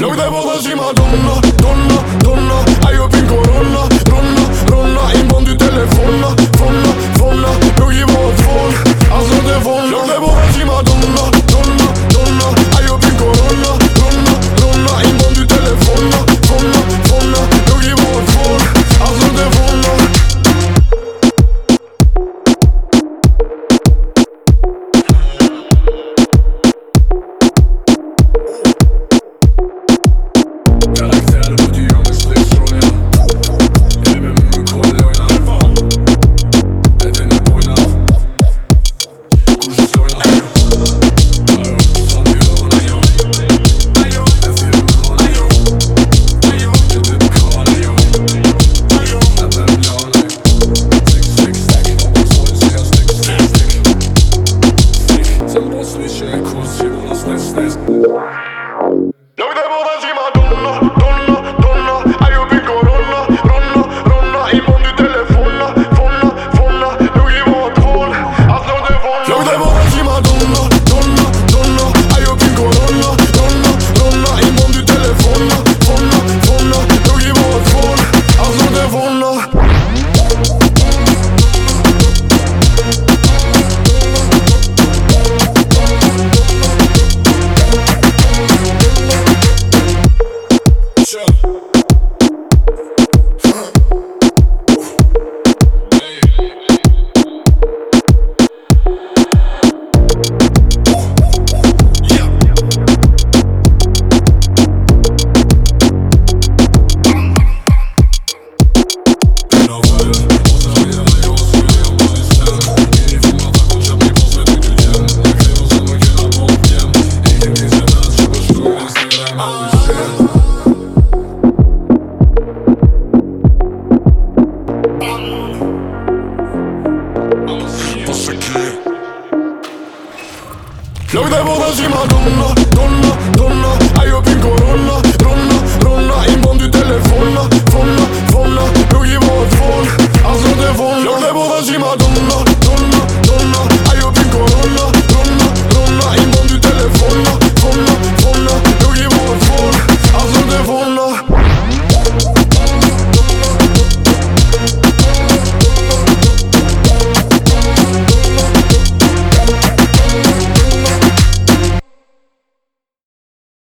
No te puedo encima, donna, donna, donna Hay yo corona Zielono słyszę, kurs zielono stres, stres Nowy demon, zima Lo que te puedo decir más, donna, donna, donna